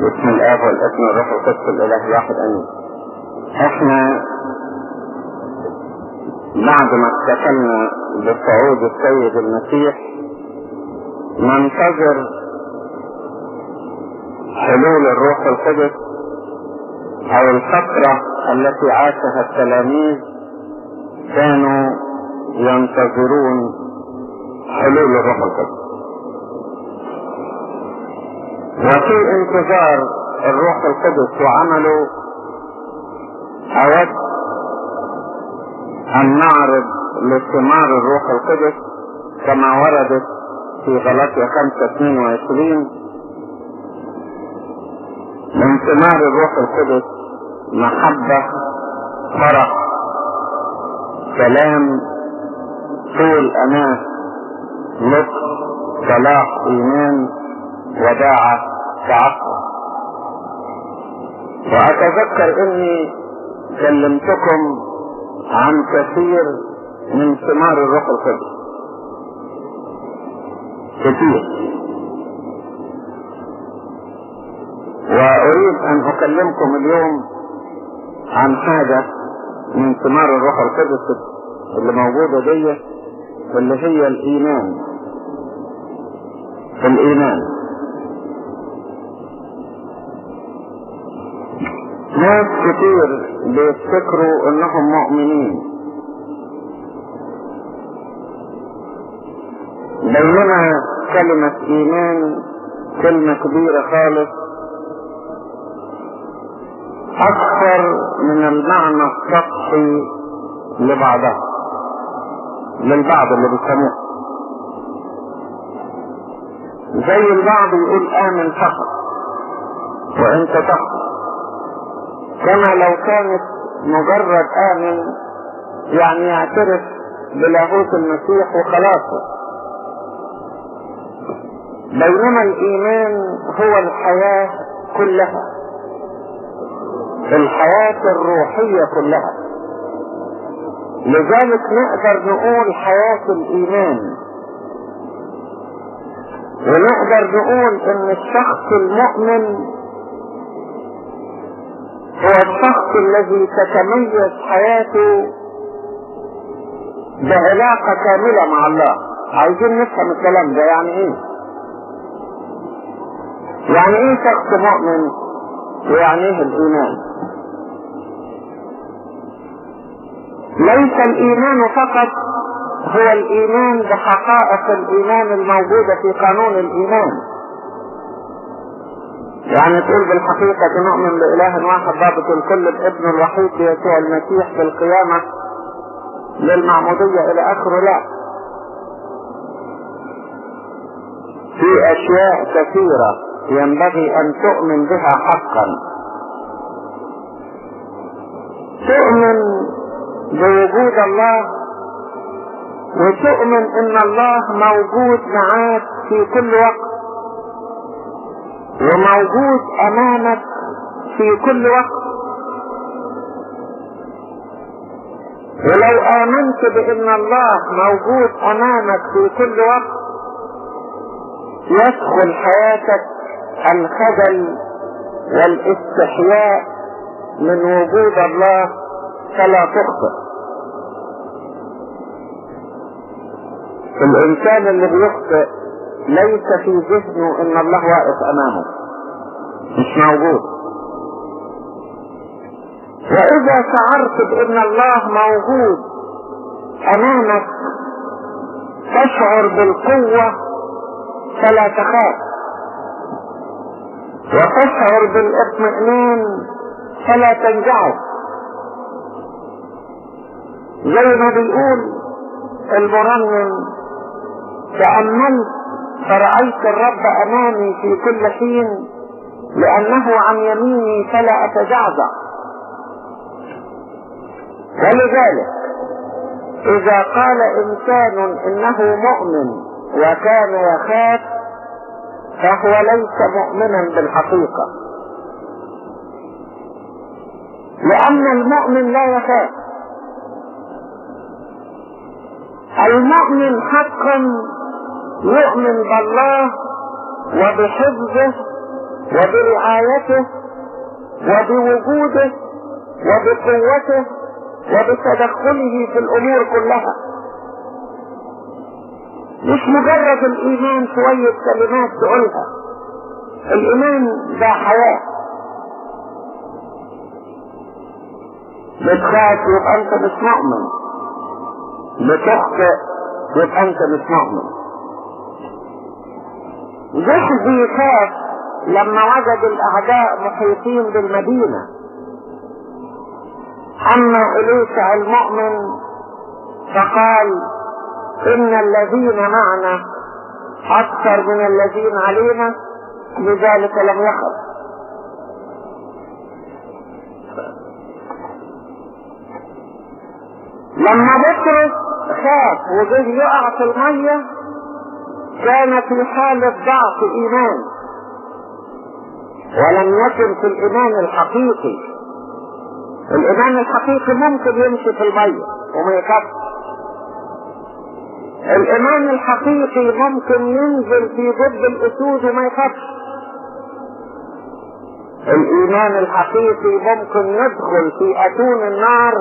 بسم الاب والابن والروح القدس الإله واحد آمين. إحنا بعد ما احتفلنا بصعود السيد المسيح ننتظر حلول الروح القدس أو الفترة التي عاشها التلاميذ كانوا ينتظرون حلول الروح القدس. وفي انتظار الروح القدس وعمله اود أن نعرض لثمار الروح القدس كما وردت في غلطية 5 22 من ثمار الروح القدس محبة فرح سلام طول أناس لطف صلاح إيمان وداعة. تعفف وأتذكر إني كلمتكم عن كثير من ثمار الروح القدس كثير. وأريد أن أكلمكم اليوم عن حاجة من ثمار الروح القدس اللي موجودة دي اللي هي الإيمان. الإيمان. ناس كتير بيفتكروا انهم مؤمنين. بينما كلمة إيمان كلمة كبيرة خالص. أكثر من المعنى السطحي لبعضها للبعض اللي بيسموه. زي البعض يقول آمن فقط وإنت تخطئ. كما لو كانت مجرد آمن يعني يعترف بلاهوت المسيح وخلاصه. بينما الإيمان هو الحياة كلها. الحياة الروحية كلها. لذلك نقدر نقول حياة الإيمان. ونقدر نقول إن الشخص المؤمن هو الشخص الذي تتميز حياته بعلاقة كاملة مع الله. عايزين نفهم الكلام ده يعني إيه؟ يعني إيه شخص مؤمن ويعني إيه الإيمان؟ ليس الإيمان فقط هو الإيمان بحقائق الإيمان الموجودة في قانون الإيمان. يعني تقول بالحقيقة نؤمن بإله واحد ضابط الكل الابن الوحيد بيسوع المسيح في القيامة للمعمودية إلى آخره لا. في أشياء كثيرة ينبغي أن تؤمن بها حقا. تؤمن بوجود الله وتؤمن إن الله موجود معاك في كل وقت. وموجود أمامك في كل وقت. ولو آمنت بأن الله موجود أمامك في كل وقت يدخل حياتك الخجل والاستحياء من وجود الله فلا تخطئ. الإنسان اللي بيخطئ ليس في ذهنه إن الله واقف أمامه. مش موجود. وإذا شعرت بإن الله موجود أمامك تشعر بالقوة فلا تخاف. وتشعر بالاطمئنان فلا تنزعج زي ما بيقول المرنم تأملت فرأيت الرب أمامي في كل حين لأنه عن يميني فلا أتزعزع ولذلك إذا قال إنسان إنه مؤمن وكان يخاف فهو ليس مؤمنا بالحقيقة. لأن المؤمن لا يخاف. المؤمن حقا يؤمن بالله وبحفظه وبرعايته وبوجوده وبقوته وبتدخله في الأمور كلها. مش مجرد الإيمان شوية كلمات تقولها. الإيمان ده حياة. بتخاف يبقى أنت مش مؤمن. بتخطئ يبقى أنت مش مؤمن. جحزي خاف لما وجد الأعداء محيطين بالمدينة. أما اليسع المؤمن فقال إن الذين معنا أكثر من الذين علينا لذلك لم يخف. لما بطرس خاف وجه يقع في المية كان في حالة ضعف إيمان. ولم يكن في الإيمان الحقيقي. الإيمان الحقيقي ممكن يمشي في المية وما يخافش الإيمان الحقيقي ممكن ينزل في ضد الأسود وما يخافش الإيمان الحقيقي ممكن يدخل في أتون النار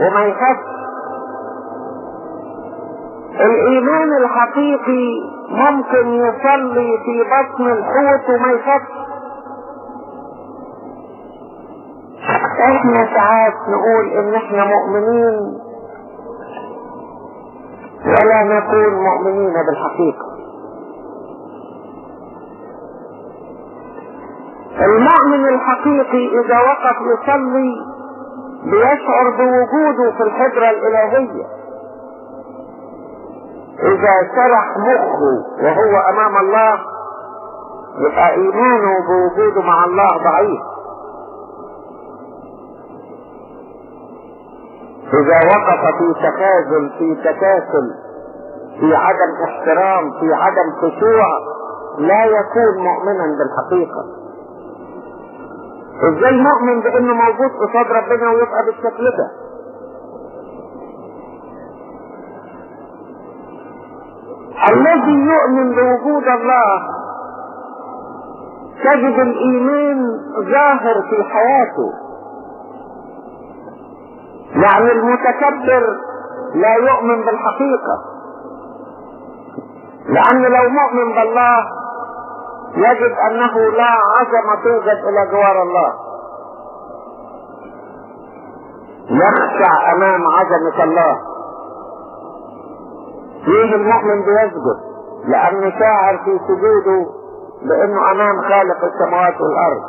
وما يخافش الإيمان الحقيقي ممكن يصلي في بطن الحوت وما يخافش إحنا ساعات نقول إن إحنا مؤمنين ولا نكون مؤمنين بالحقيقة. المؤمن الحقيقي إذا وقف يصلي بيشعر بوجوده في الحجرة الإلهية. إذا سرح مخه وهو أمام الله يبقى ايمانه بوجوده مع الله ضعيف. إذا وقف في تخاذل في تكاسل في عدم احترام في عدم خشوع لا يكون مؤمنا بالحقيقة. إزاي مؤمن بأنه موجود قصاد ربنا ويبقى بالشكل ده. الذي يؤمن بوجود الله تجد الإيمان ظاهر في حياته. يعني المتكبر لا يؤمن بالحقيقة. لأن لو مؤمن بالله يجد أنه لا عظمة توجد إلى جوار الله. يخشع أمام عظمة الله. فيه المؤمن بيسجد لأنه شاعر في سجوده بأنه أمام خالق السماوات والأرض.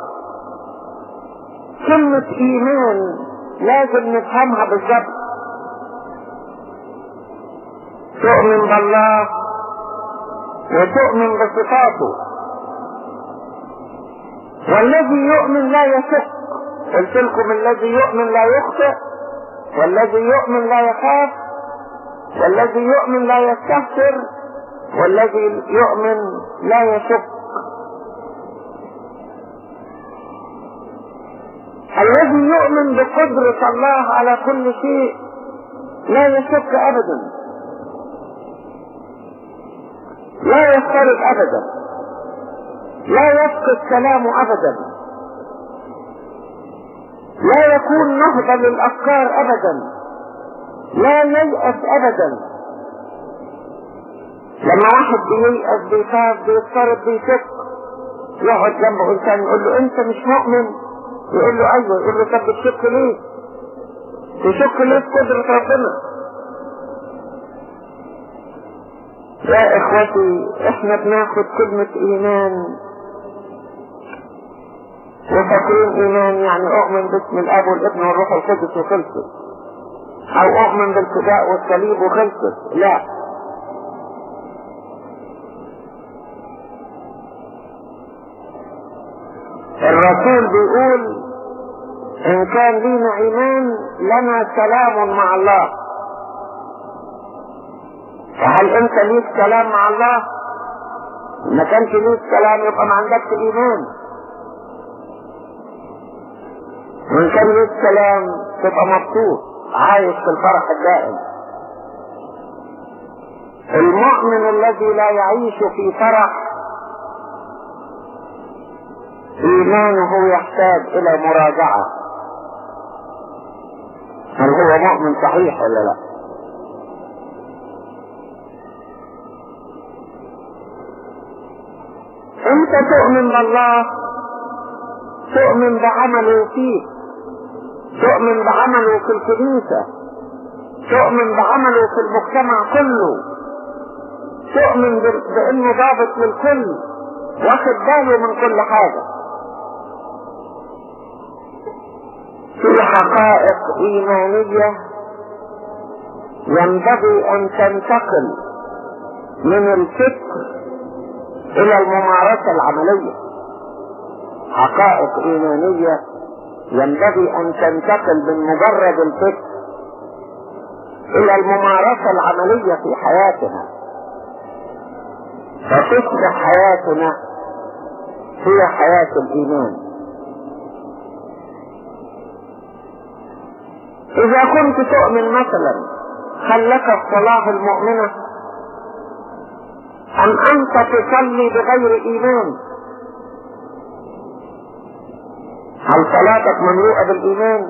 كلمة إيمان لازم نفهمها بالظبط تؤمن بالله وتؤمن بصفاته. والذي يؤمن لا يشك. قلت لكم الذي يؤمن لا يخطئ والذي يؤمن لا يخاف. والذي يؤمن لا يستهتر والذي يؤمن لا يشك. الذي يؤمن بقدرة الله على كل شيء لا يشك ابدا. لا يضطرب ابدا. لا يفقد كلامه ابدا. لا يكون نهضة للأفكار ابدا. لا ييأس ابدا. لما واحد بييأس بيخاف بيضطرب بيشك يقعد جنبه انسان يقول له أنت مش مؤمن؟ يقول له أيوه يقول له طب بتشك ليه؟ تشك ليه في قدرة ربنا؟ يا إخوتي إحنا بناخد كلمة إيمان. وفاكرين إيمان يعني أؤمن باسم الأب والابن والروح القدس وخلصت أو أؤمن بالفداء والصليب وخلصت لا. الرسول بيقول إن كان لينا إيمان لنا سلام مع الله. فهل أنت ليك كلام مع الله؟ ما كانش ليك كلام يبقى ما عندكش إيمان. وان كان ليك كلام تبقى مبسوط عايش في الفرح الدائم. المؤمن الذي لا يعيش في فرح إيمانه يحتاج إلى مراجعة. هل هو مؤمن صحيح ولا لا؟ أنت تؤمن بالله تؤمن بعمله فيك تؤمن بعمله في الكنيسة تؤمن بعمله في المجتمع كله تؤمن بانه ضابط للكل واخد باله من كل حاجة. في حقائق إيمانية ينبغي أن تنتقل من الفكر إلى الممارسة العملية. حقائق إيمانية ينبغي أن تنتقل من مجرد الفكر إلى الممارسة العملية في حياتنا. فتصبح حياتنا هي حياة الإيمان. إذا كنت تؤمن مثلا هل لك الصلاة المؤمنة. ام أنت تصلي بغير إيمان. هل صلاتك مملوءة بالإيمان؟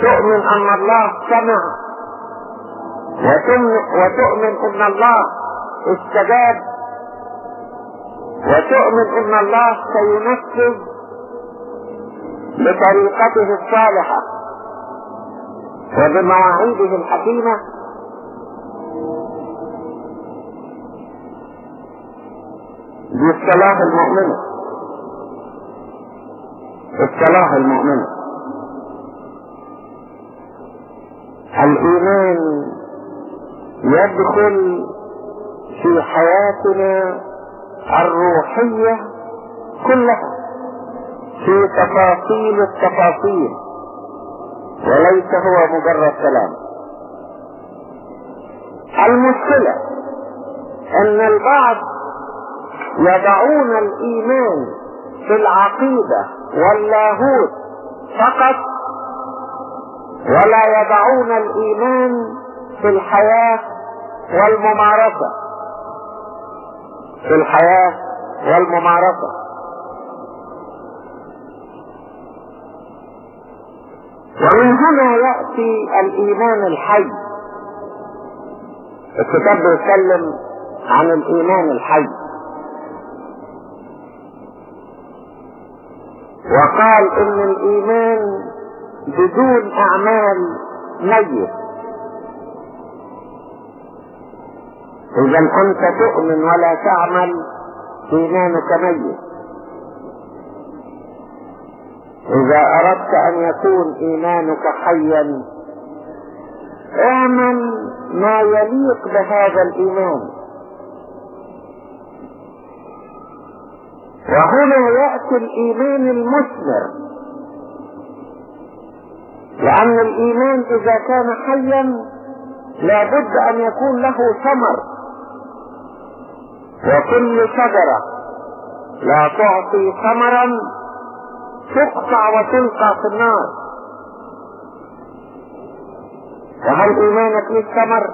تؤمن أن الله سمع. وتؤمن, وتؤمن إن الله استجاب. وتؤمن إن الله سينفذ بطريقته الصالحة وبمواعيده الحكيمة. دي الصلاة المؤمنة. الصلاة المؤمنة الإيمان يدخل في حياتنا الروحية كلها في تفاصيل التفاصيل وليس هو مجرد كلام. المشكلة أن البعض يضعون الإيمان في العقيدة واللاهوت فقط ولا يضعون الإيمان في الحياة والممارسة. في الحياة والممارسة. ومن هنا يأتي الإيمان الحي. الكتاب بيتكلم عن الإيمان الحي. وقال إن الإيمان بدون أعمال ميت. إذا أنت تؤمن ولا تعمل إيمانك ميت. إذا أردت أن يكون إيمانك حيا اعمل ما يليق بهذا الإيمان. وهنا يأتي الإيمان المثمر. لأن الإيمان إذا كان حيا لابد أن يكون له ثمر وكل شجرة. لا تعطي ثمرا تقطع وتلقى في النار. وهل ايمانك ليه ثمر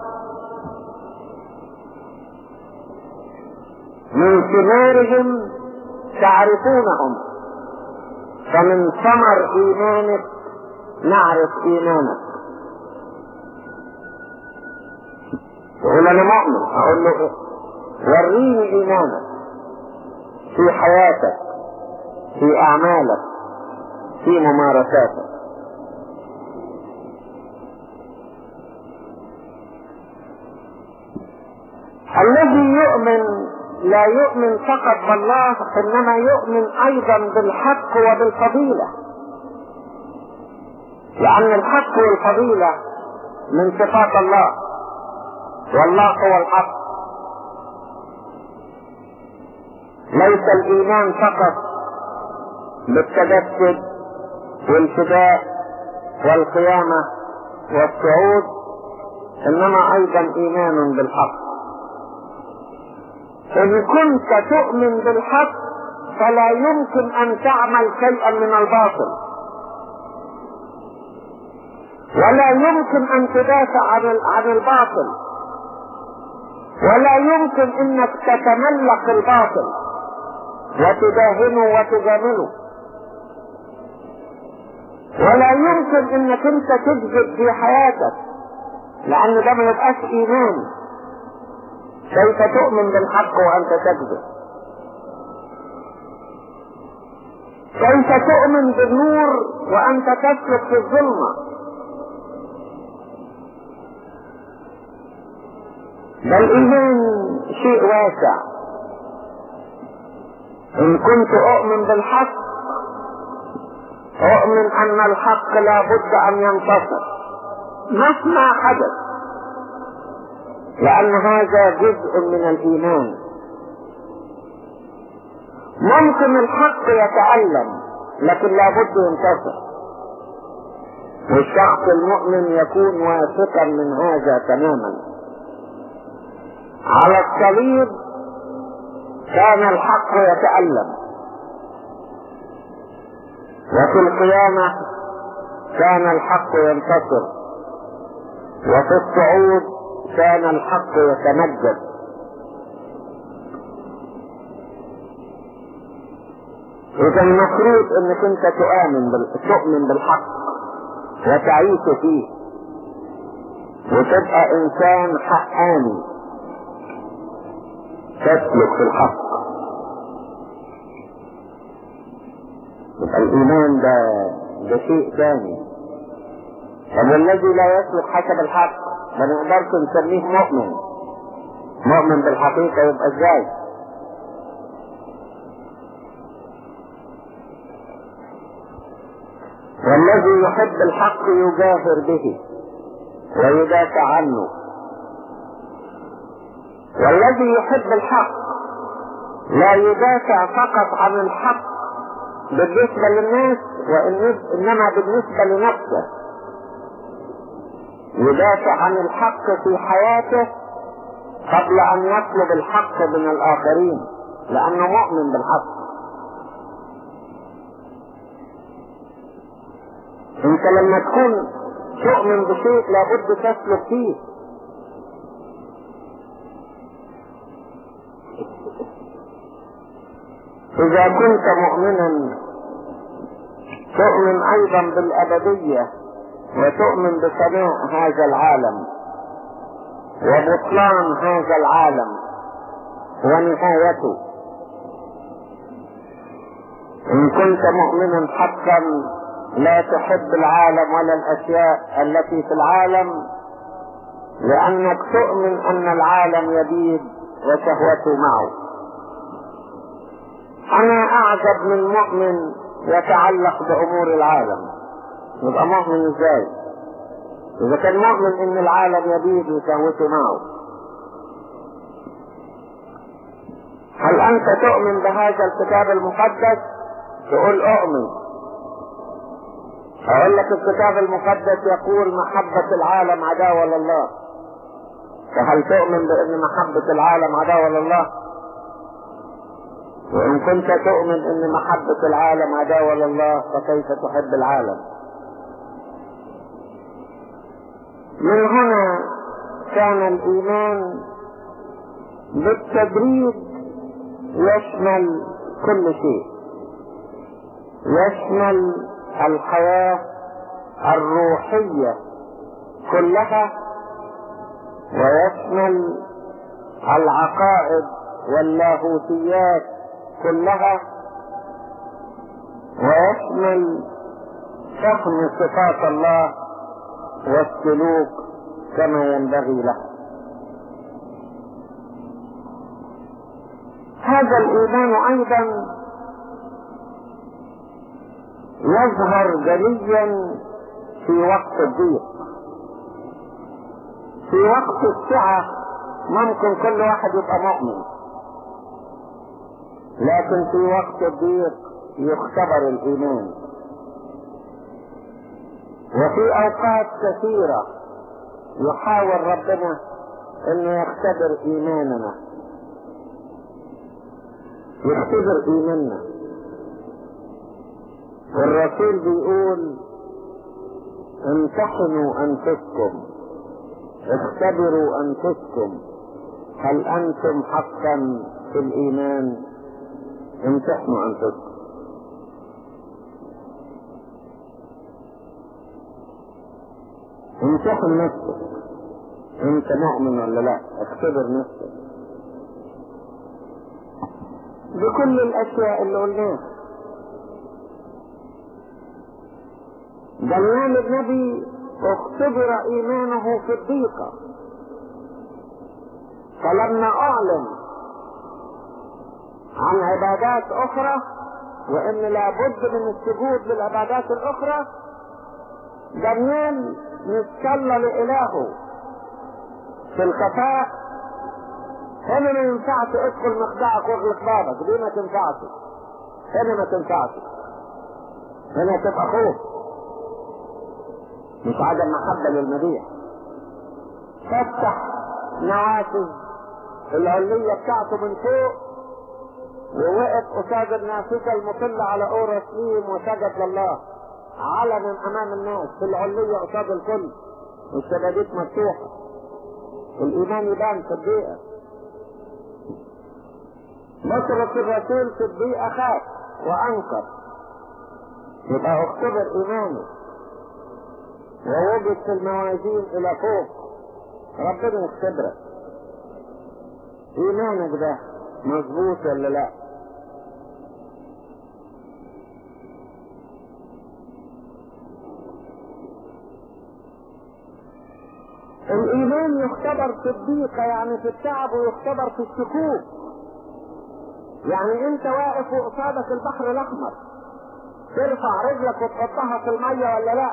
من ثمارهم تعرفونهم. فمن ثمر إيمانك نعرف إيمانك. يقول أنا مؤمن. أقول له؟ وريني إيمانك. في حياتك في أعمالك في ممارساتك. الذي يؤمن لا يؤمن فقط بالله إنما يؤمن أيضا بالحق وبالفضيلة. لأن الحق والفضيلة من صفات الله والله هو الحق. ليس الإيمان فقط بالتجسد والفداء والقيامة والصعود إنما أيضا إيمان بالحق. إن كنت تؤمن بالحق فلا يمكن أن تعمل شيئا من الباطل. ولا يمكن أن تدافع عن الباطل. ولا يمكن إنك تتملق الباطل. وتداهنه وتجامله. ولا يمكن إنك أنت تكذب في حياتك. لأن ده ما يبقاش إيمان. كيف تؤمن بالحق وأنت تكذب؟ كيف تؤمن بالنور وأنت تسلك في الظلمة؟ بل الايمان شيء واسع. إن كنت أؤمن بالحق أؤمن أن الحق لا بد أن ينتصر. مهما حدث. لأن هذا جزء من الإيمان. ممكن الحق يتألم لكن لا بد ينتصر والشخص المؤمن يكون واثقا من هذا تماما. على الصليب كان الحق يتألم وفي القيامة كان الحق ينتصر. وفي الصعود كان الحق يتمجد إذا المفروض إنك أنت تؤمن. تؤمن بالحق وتعيش فيه. وتبقى إنسان حقاني. تسلك في الحق. يبقى الإيمان ده ده شيء ثاني. طب الذي لا يسلك حسب الحق. ما نقدرش نسميه مؤمن. مؤمن بالحقيقة يبقى إزاي؟ والذي يحب الحق يجاهر به ويدافع عنه. والذي يحب الحق لا يدافع فقط عن الحق بالنسبة للناس وإنما بالنسبة لنفسه. يدافع عن الحق في حياته قبل أن يطلب الحق من الآخرين لأنه مؤمن بالحق. أنت لما تكون تؤمن بشيء لابد تسلك فيه. إذا كنت مؤمنا تؤمن أيضا بالأبدية. وتؤمن بسماء هذا العالم وبطلان هذا العالم ونهايته. إن كنت مؤمنا حقا لا تحب العالم ولا الأشياء التي في العالم لأنك تؤمن أن العالم يبيد وشهوته معه. أنا أعجب من مؤمن يتعلق بأمور العالم. يبقى مؤمن إزاي؟ إذا كان مؤمن إن العالم يبيد وشهوته معه. هل أنت تؤمن بهذا الكتاب المقدس؟ تقول أؤمن. أقول لك الكتاب المقدس يقول محبة العالم عداوة لله. فهل تؤمن بأن محبة العالم عداوة لله؟ وإن كنت تؤمن أن محبة العالم عداوة لله فكيف تحب العالم؟ من هنا كان الإيمان بالتدريج يشمل كل شيء. يشمل الحياة الروحية كلها ويشمل العقائد واللاهوتيات كلها ويشمل فهم صفات الله والسلوك كما ينبغي له. هذا الإيمان أيضا يظهر جليا في وقت الضيق. في وقت السعة ممكن كل واحد يبقى مؤمن. لكن في وقت الضيق يختبر الإيمان. وفي أوقات كثيرة يحاول ربنا انه يختبر إيماننا. يختبر إيماننا. والرسول بيقول امتحنوا أنفسكم. اختبروا أنفسكم. هل أنتم حقا في الإيمان؟ امتحنوا أنفسكم. امتحن نفسك انت مؤمن ولا لا؟ اختبر نفسك. بكل الأشياء اللي قلناها. دانيال النبي اختبر إيمانه في الضيقة. فلما أعلن عن عبادات أخرى وإن لابد من السجود للعبادات الأخرى دانيال نتسلى لالهه في الخفاء هنا ما ينفعش ادخل مخدعك واغلق بابك. دي ما تنفعش. هنا ما تنفعش. هنا تبقى خوف. مش عدم محبة للمبيع فتح نوافذ العلية بتاعته من فوق ووقف قصاد النافذة المطلة على اورشليم وسجد لله. علنا أمام الناس في العلية قصاد الكل. والشبابيك مفتوحة. الايمان يبان في الضيقة بطرس الرسول في الضيقة خاف وانكر يبقى اختبر إيمانه. ووجد في الموازين إلى فوق. ربنا يختبرك. إيمانك ده مظبوط ولا لا؟ الإيمان يختبر في الضيقه يعني في التعب ويختبر في الشكوك. يعني أنت واقف وقصادك البحر الأحمر. ترفع رجلك وتحطها في المية ولا لا؟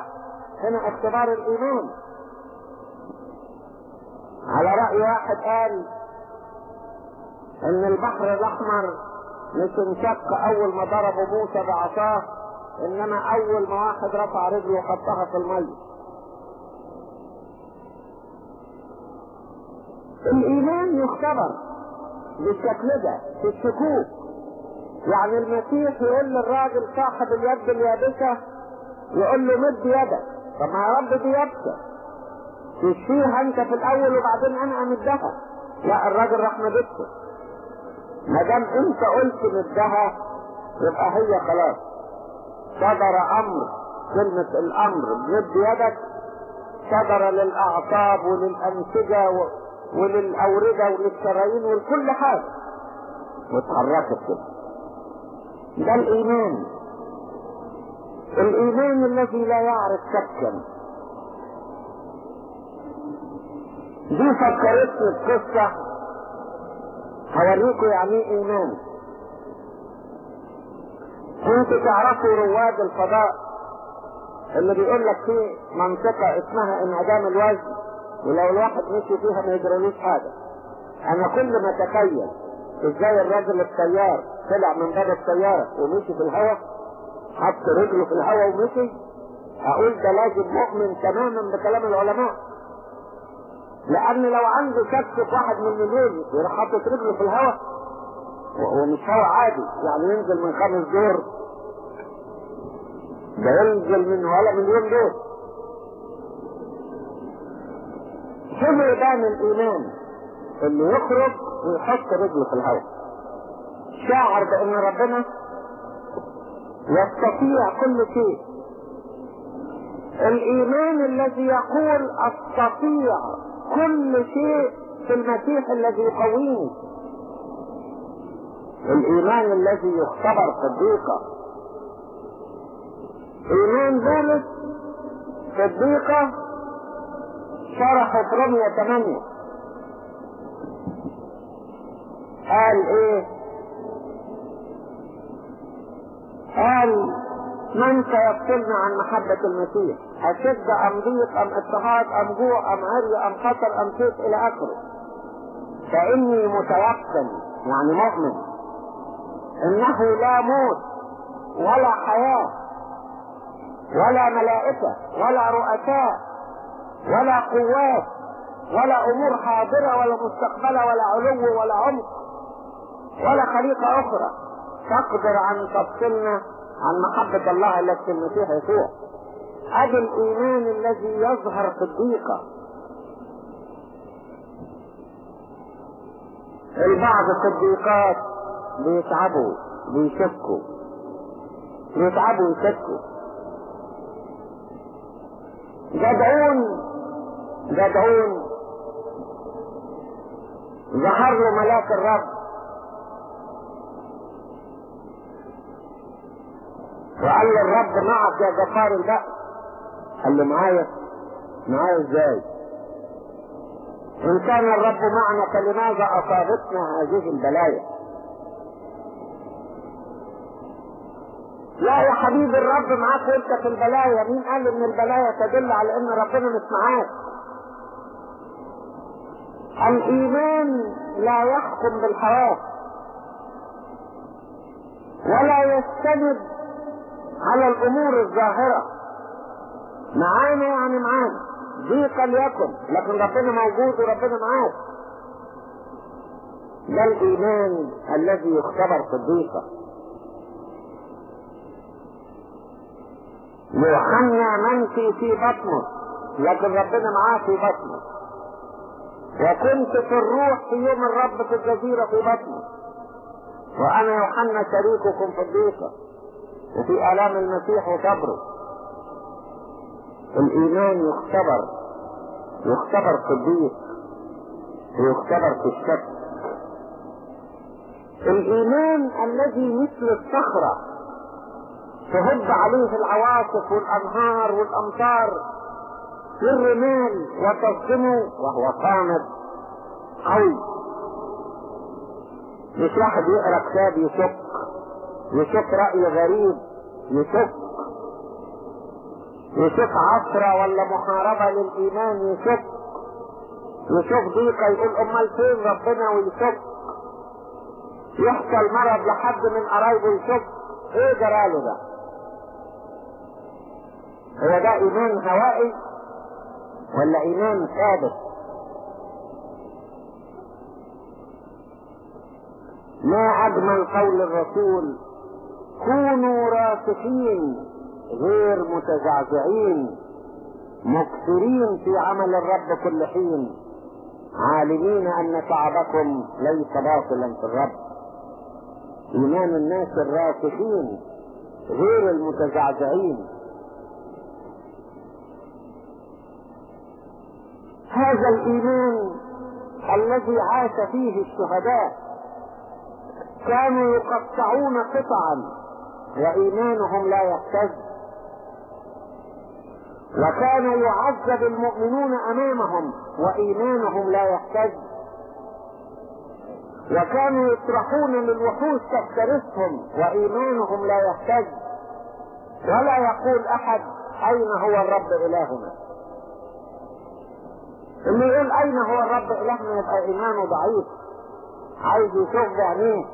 هنا اختبار الإيمان. على رأي واحد قال إن البحر الأحمر مش انشق أول ما ضربوا موسى بعصاه إنما أول ما واحد رفع رجله وحطها في المية. الايمان يختبر بالشكل في الشكوك. يعني المسيح يقول للراجل صاحب اليد اليابسة يقول له مد يدك. طب ما يا رب دي يابسة. تشفيها أنت في الأول وبعدين أنا أمدها. لا الراجل راح مدته ما دام أنت قلت مدها يبقى هي خلاص. صدر أمر كلمة الأمر مد يدك صدر للأعصاب وللأنسجة و... وللأوردة وللشرايين ولكل حاجة. واتحركت كده ده الإيمان. الإيمان الذي لا يعرف شكا. دي فكرتني بقصة هوريكم يعني إيه إيمان. كنت تعرفوا رواد الفضاء اللي بيقول لك في منطقة اسمها إنعدام الوزن. ولو الواحد مشي فيها ما يجرالوش حاجة. أنا كل ما اتخيل إزاي الراجل الطيار طلع من باب السيارة ومشي في الهواء حط رجله في الهواء ومشي أقول ده لازم مؤمن تماما بكلام العلماء. لأن لو عنده شك واحد من المليون يروح حاطط رجله في الهواء ومش هواء عادي يعني ينزل من خمس دور. ده ينزل من ولا مليون دور. هنا يبان الإيمان اللي يخرج ويحط رجله في الهواء. شاعر بأن ربنا يستطيع كل شيء. الإيمان الذي يقول أستطيع كل شيء في المسيح الذي يقويني الإيمان الذي يختبر الضيقة إيمان في الضيقة في رمية 8 قال إيه؟ قال من سيفصلنا عن محبة المسيح؟ أشد أم ضيق أم اضطهاد أم جوع أم عري أم خطر أم سيف إلى آخره؟ فإني متيقن يعني مؤمن إنه لا موت ولا حياة ولا ملائكة ولا رؤساء ولا قوات ولا أمور حاضرة ولا مستقبلة ولا علو ولا عمق ولا خليقة أخرى. تقدر أن تفصلنا عن محبة الله التي المسيح يسوع. هذا الإيمان الذي يظهر في الضيقة. البعض في الضيقات بيتعبوا بيشكوا. يتعبوا يشكوا. جدعون جدعون ظهر له ملاك الرب. وقال له الرب معك يا جبار البأس قال له معايا. معايا إزاي؟ إن كان الرب معنا فلماذا أصابتنا هذه البلايا؟ لا يا حبيبي الرب معاك وأنت في البلايا. مين قال إن البلايا تدل على إن ربنا مش معاك؟ الإيمان لا يحكم بالحواس ولا يستند على الأمور الظاهرة. معانا يعني معانا. ضيقا يكن لكن ربنا موجود وربنا معاك. ده الإيمان الذي يختبر في الضيقة يوحنا منفي في بطنه لكن ربنا معاه في بطنه. وكنت في الروح في يوم الرب في الجزيرة في بطنه وأنا يوحنا شريككم في الضيقة وفي آلام المسيح وصبره. الإيمان يختبر يختبر في الضيق ويختبر في الشك. الإيمان الذي مثل الصخرة تهب عليه العواصف والأنهار والأمطار والرمال وتصدمه وهو صامد. قوي مش واحد يقرأ كتاب يشك يشك رأي غريب يشك يشك عصرة ولا محاربة للإيمان يشك يشوف ضيقة يقول أمال فين ربنا ويشك. يحصل مرض لحد من قرايبه يشك. إيه جراله ده؟ هو ده إيمان هوائي؟ ولا إيمان ثابت. ما اجمل قول الرسول كونوا راسخين غير متزعزعين مكثرين في عمل الرب كل حين عالمين أن تعبكم ليس باطلا في الرب. إيمان الناس الراسخين غير المتزعزعين. هذا الإيمان الذي عاش فيه الشهداء كانوا يقطعون قطعا وإيمانهم لا يهتز. وكان يعذب المؤمنون أمامهم وإيمانهم لا يهتز. وكانوا يطرحون للوحوش تفترسهم وإيمانهم لا يهتز. ولا يقول أحد أين هو الرب إلهنا؟ اللي يقول أين هو الرب؟ الهنا يبقى إيمانه ضعيف. عايز يشوف بعينيه.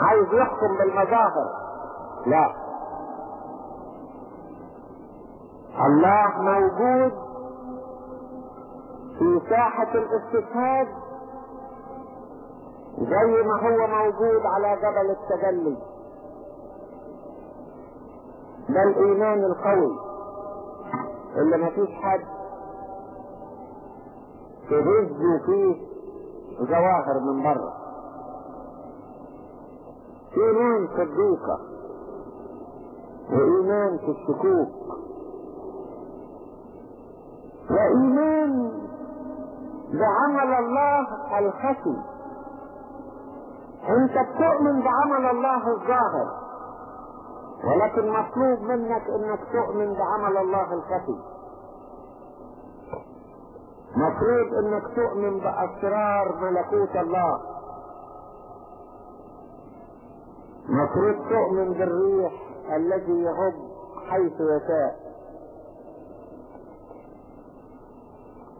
عايز يحكم بالمظاهر. لا. الله موجود في ساحة الاستشهاد زي ما هو موجود على جبل التجلي. ده الإيمان القوي. اللي مفيش حد تهز فيه ظواهر من بره ايمان في الضيقة وايمان في الشكوك. وإيمان بعمل الله الخفي. أنت بتؤمن بعمل الله الظاهر ولكن مطلوب منك إنك تؤمن بعمل الله الخفي. مفروض انك تؤمن باسرار ملكوت الله. مفروض تؤمن بالريح الذي يهب حيث يشاء.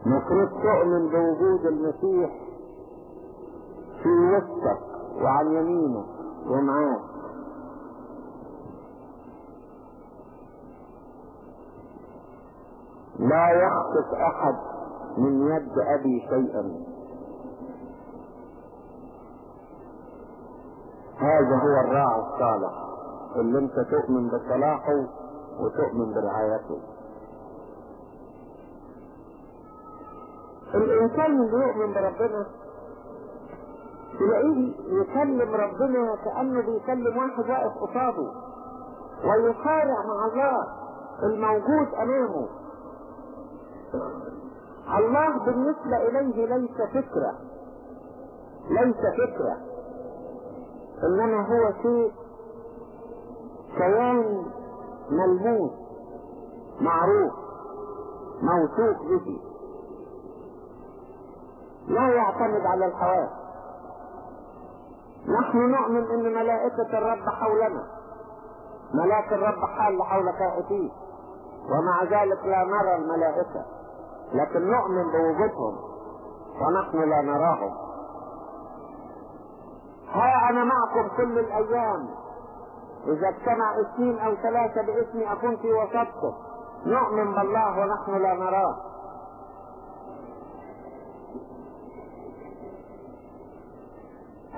مفروض تؤمن بوجود المسيح في وسطك وعن يمينك ومعاك لا يخطف أحد من يد أبي شيئا. هذا هو الراعي الصالح اللي انت تؤمن بصلاحه وتؤمن برعايته. الإنسان اللي يؤمن بربنا تلاقيه يكلم ربنا كأنه بيكلم واحد واقف قصاده ويصارع مع الله الموجود أمامه. الله بالنسبة إليه ليس فكرة. ليس فكرة. إنما هو شيء كيان ملموس معروف موثوق به. لا يعتمد على الحواس. نحن نؤمن إن ملائكة الرب حولنا. ملاك الرب حال حول كائتيه ومع ذلك لا نرى الملائكة. لكن نؤمن بوجودهم ونحن لا نراهم. ها أنا معكم كل الأيام. إذا اجتمع اثنين أو ثلاثة باسمي أكون في وسطكم. نؤمن بالله ونحن لا نراه.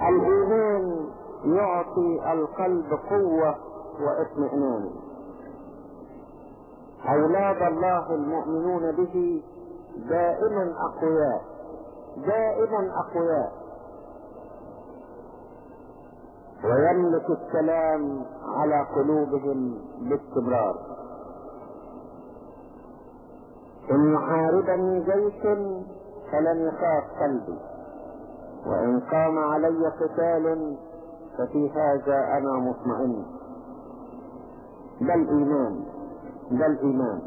الإيمان يعطي القلب قوة واطمئنان. أولاد الله المؤمنون به دائما أقوياء. دائما أقوياء. ويملك السلام على قلوبهم باستمرار. إن يحاربني جيش فلن يخاف قلبي. وإن قام علي قتال ففي هذا أنا مطمئن. ده الإيمان. ده الإيمان.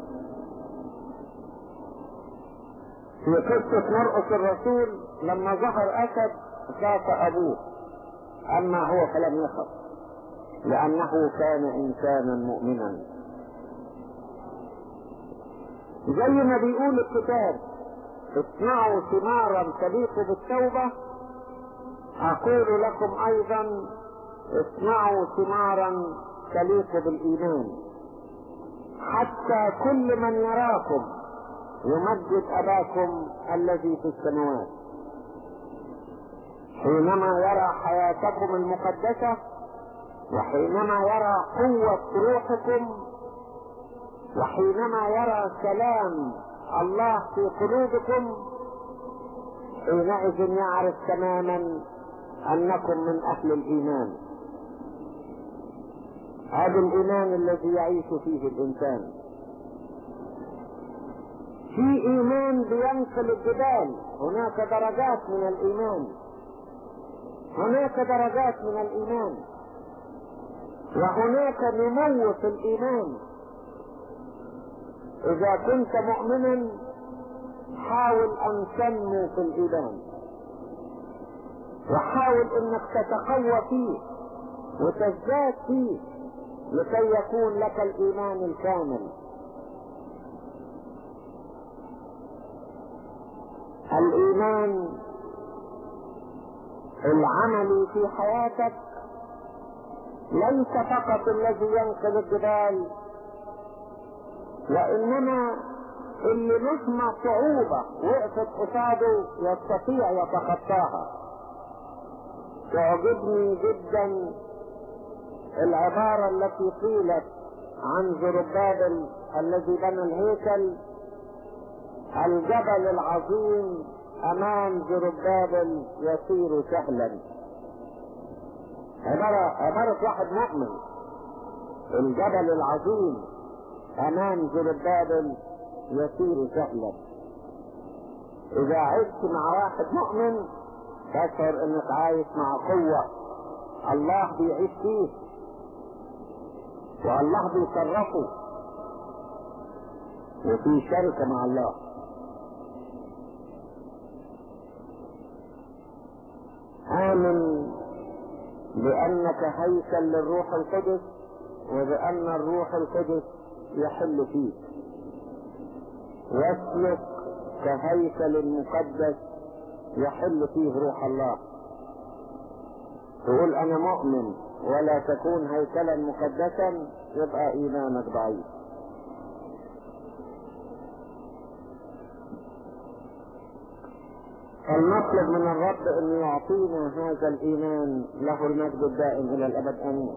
في قصة مرقس الرسول لما ظهر اسد خاف أبوه. أما هو فلم يخف لأنه كان إنسانا مؤمنا. زي ما بيقول الكتاب اصنعوا ثمارا تليق بالتوبة. أقول لكم أيضا اصنعوا ثمارا تليق بالإيمان. حتى كل من يراكم يمجد أباكم الذي في السماوات. حينما يرى حياتكم المقدسة وحينما يرى قوة روحكم وحينما يرى سلام الله في قلوبكم حينئذ يعرف تماما أنكم من أهل الإيمان. هذا الإيمان الذي يعيش فيه الإنسان. في إيمان بينقل الجبال. هناك درجات من الإيمان. هناك درجات من الإيمان. وهناك نمو في الإيمان. إذا كنت مؤمنا حاول أن تنمو في الإيمان. وحاول إنك تتقوى فيه وتزداد فيه لكي يكون لك الإيمان الكامل. الإيمان. العملي في حياتك ليس فقط الذي ينقذ الجبال وإنما اللي مهما صعوبة وقفت قصاده يستطيع يتخطاها. تعجبني جدا العبارة التي قيلت عن زربابل الذي بنى الهيكل الجبل العظيم أمام زربابل يصير سهلا. عبارة عبارة واحد مؤمن الجبل العظيم أمام زربابل يصير سهلا. إذا عشت مع واحد مؤمن تشعر إنك عايش مع قوة. الله بيعيش فيه والله بيصرفه. وفي شركة مع الله. آمن بأنك هيكل للروح القدس وبأن الروح القدس يحل فيك. واسلك كهيكل مقدس يحل فيه روح الله. تقول أنا مؤمن ولا تكون هيكلا مقدسا يبقى إيمانك ضعيف. فلنطلب من الرب أن يعطينا هذا الإيمان له المجد الدائم إلى الأبد. آمين.